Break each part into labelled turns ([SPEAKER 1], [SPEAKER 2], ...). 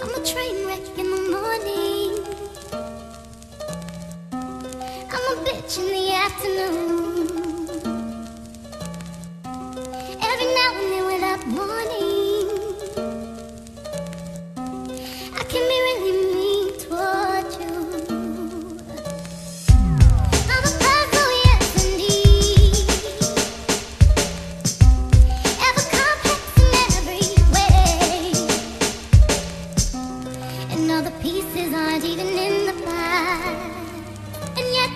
[SPEAKER 1] I'm a train wreck in the morning. I'm a bitch in the afternoon. all the pieces aren't even in the bag, And yet,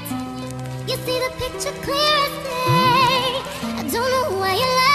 [SPEAKER 1] you see the picture clear as day. I don't know why you lie.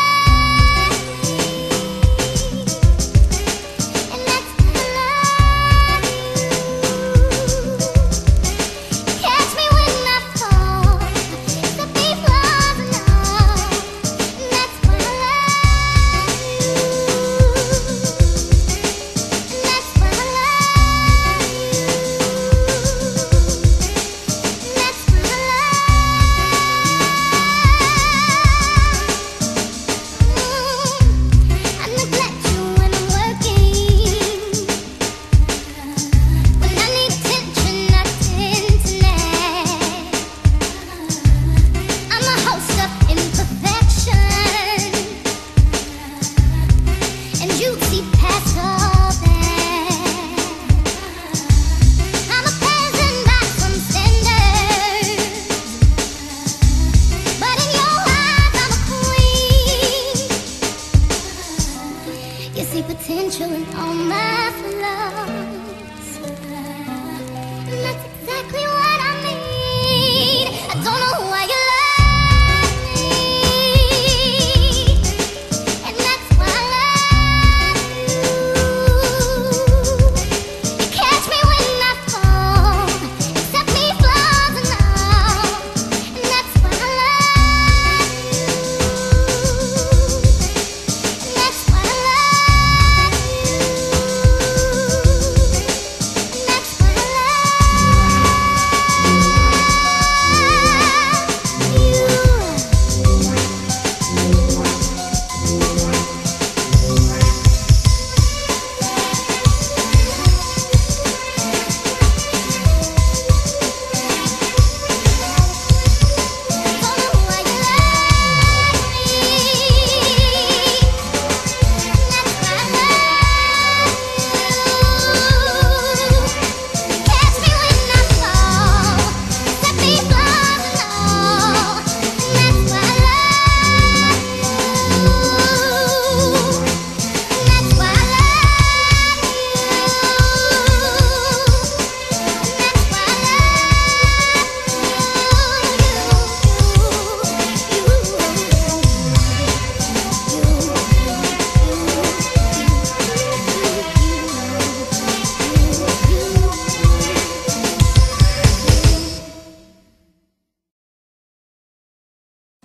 [SPEAKER 1] And chewing on my flow.